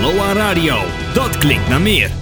Aloha Radio, dat klinkt naar meer.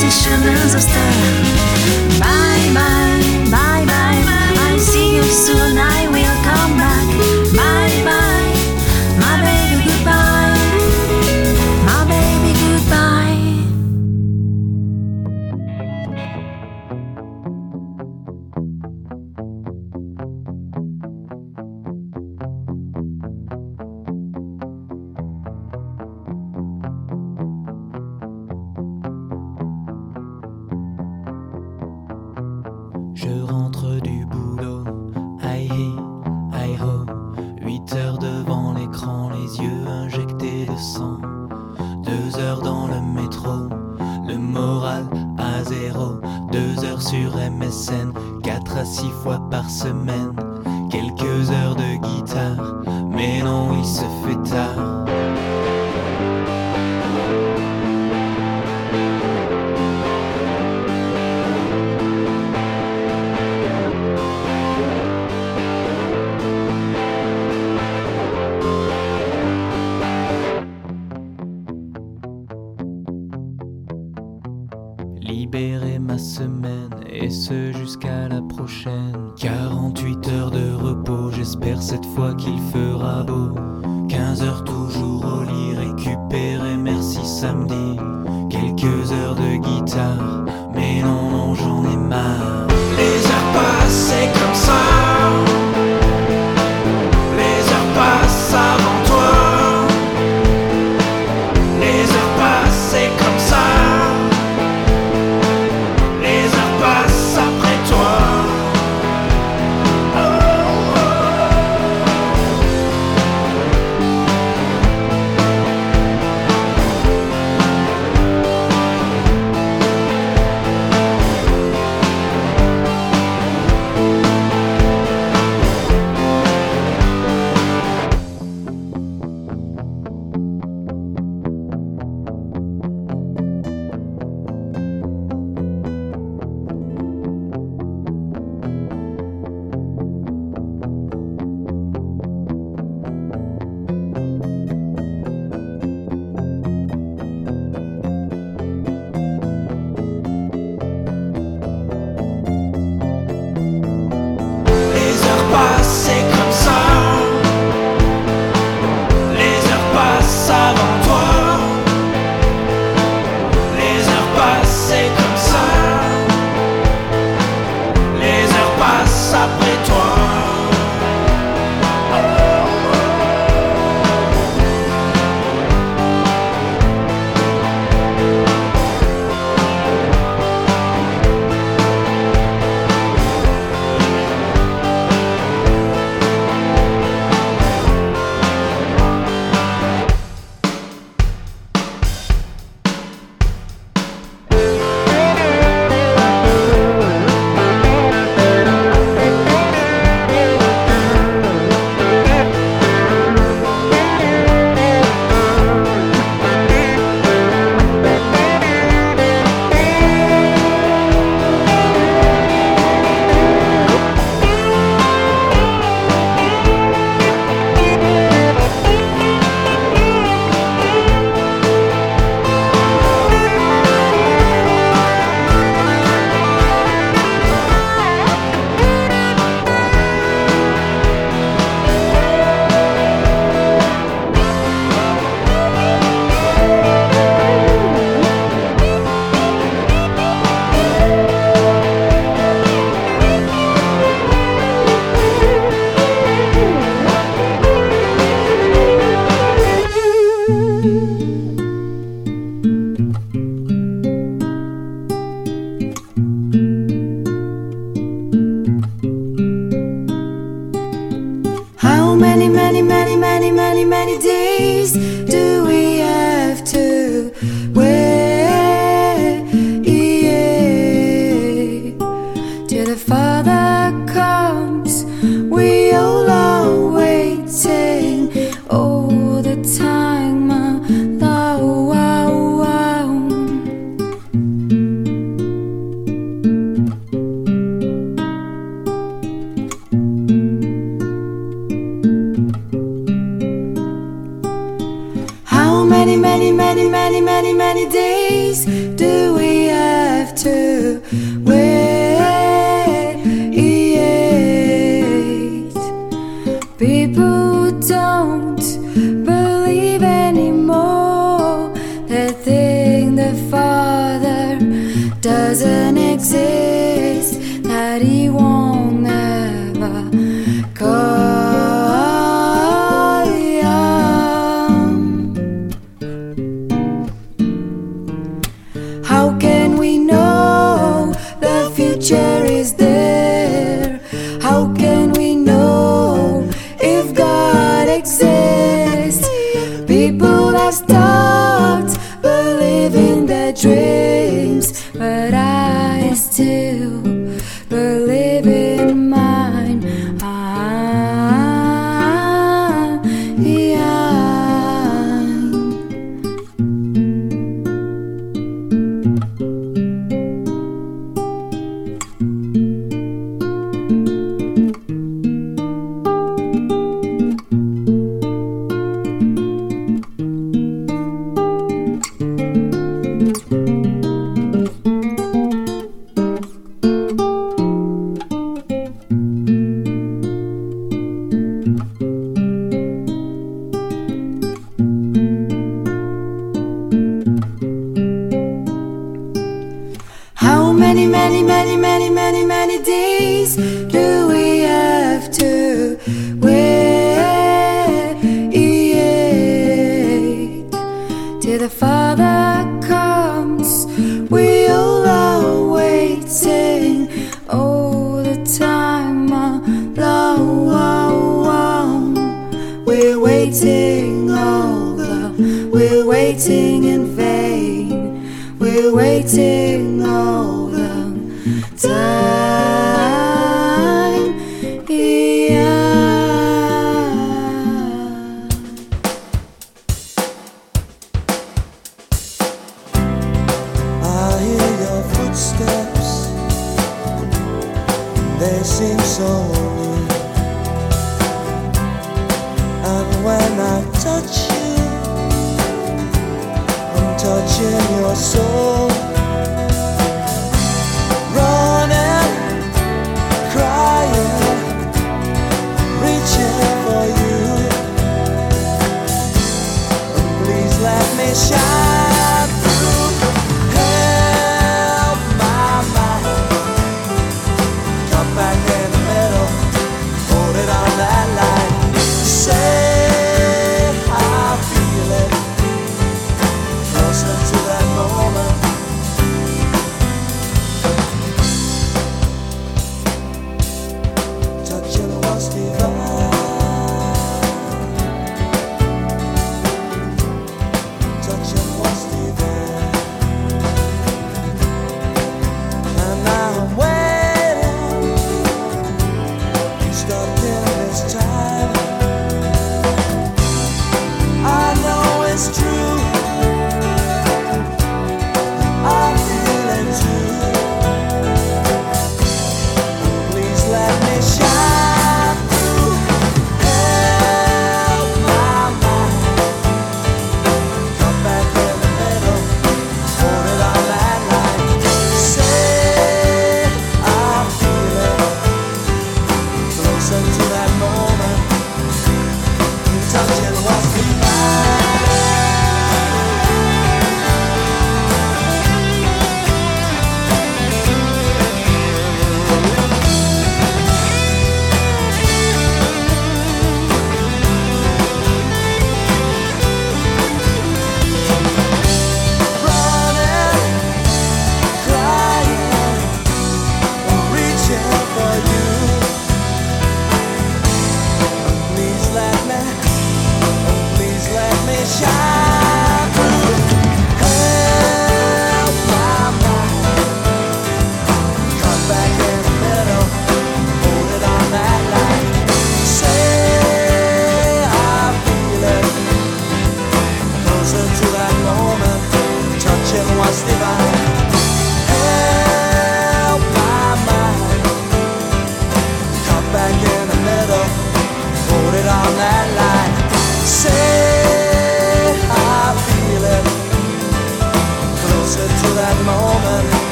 decisions of. Bye bye, bye bye, I'll see you soon.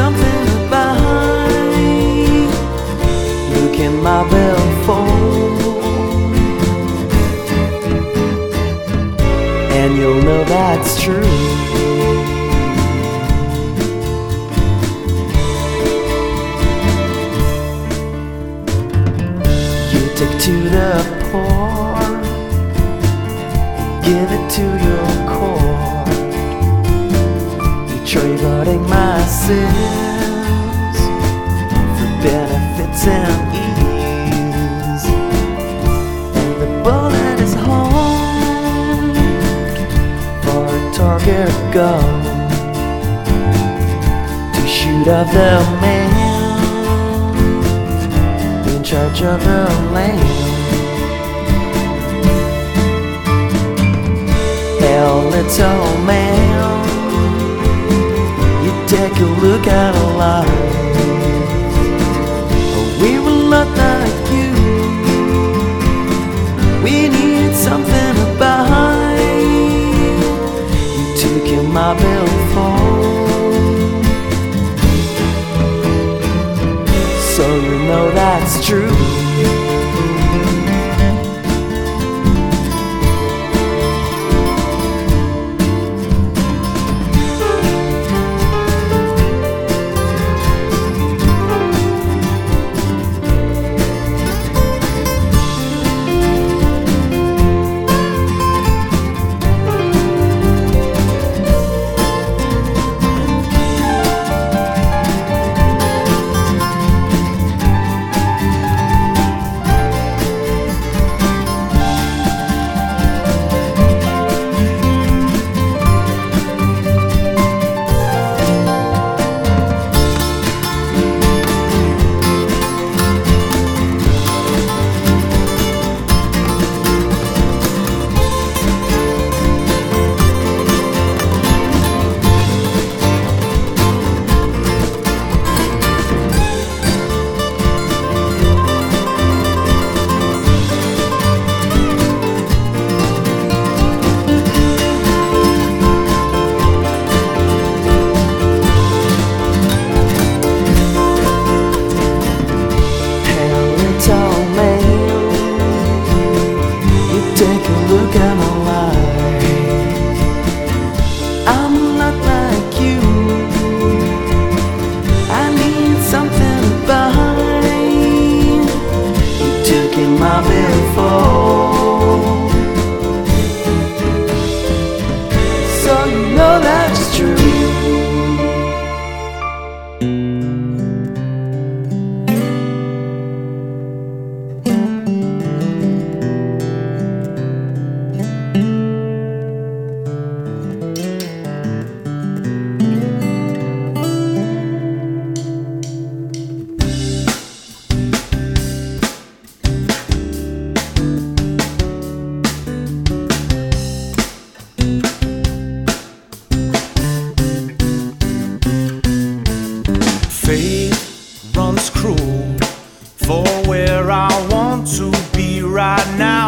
Something buy. Look in my billfold, and you'll know that's true. To the poor, give it to your trading my sins for benefits and ease. And the bullet is hard for a target go to shoot off the man in charge of the land. Hell, little man, a look at our lives. We were not like you. We need something to buy. You took in my billfold. So you know that's true.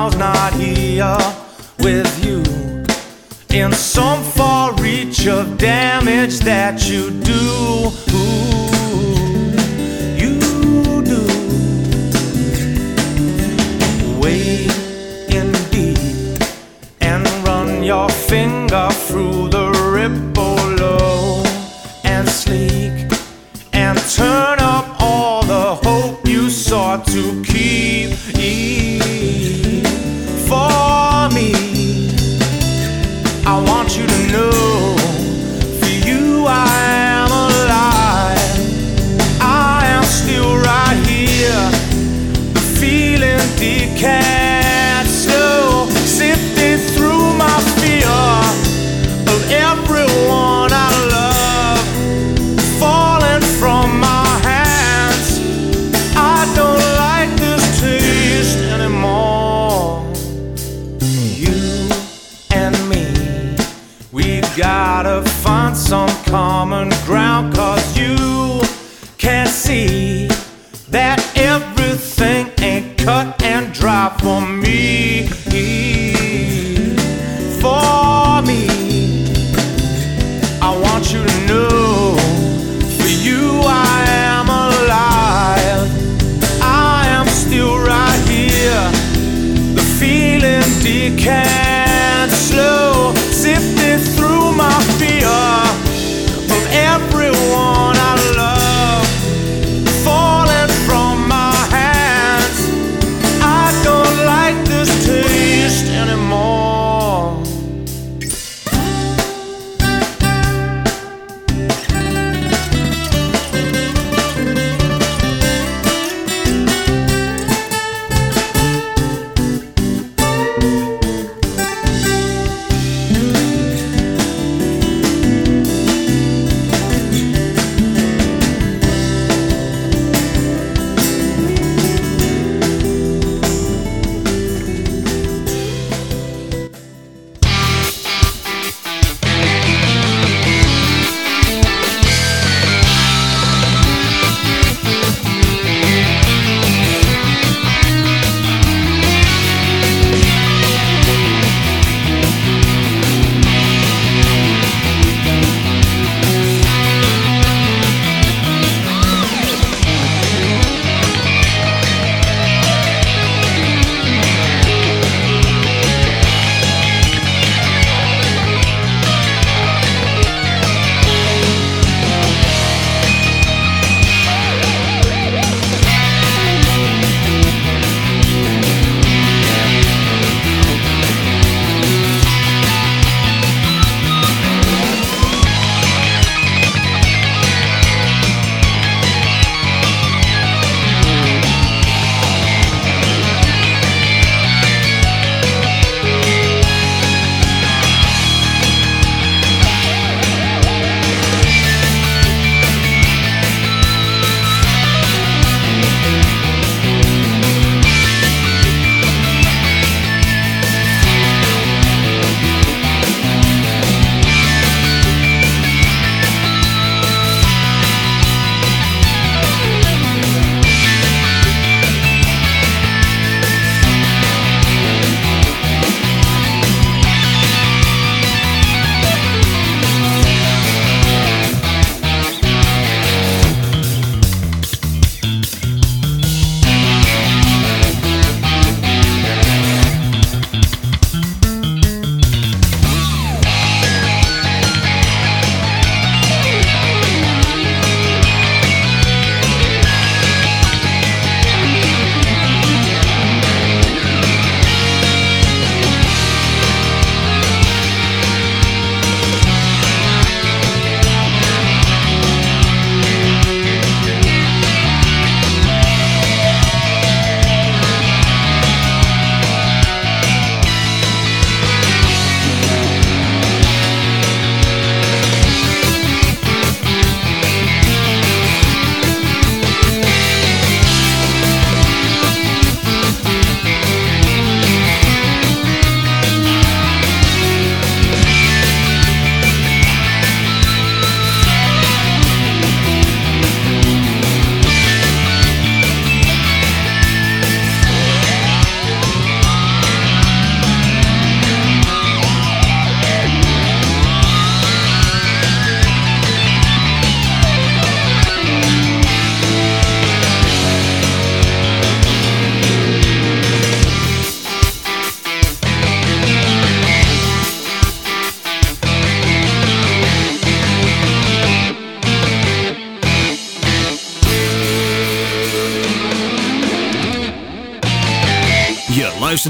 Now's not here with you in some far reach of damage that you do. You do. Wade in deep and run your finger through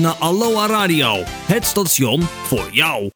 naar Aloha Radio, het station voor jou.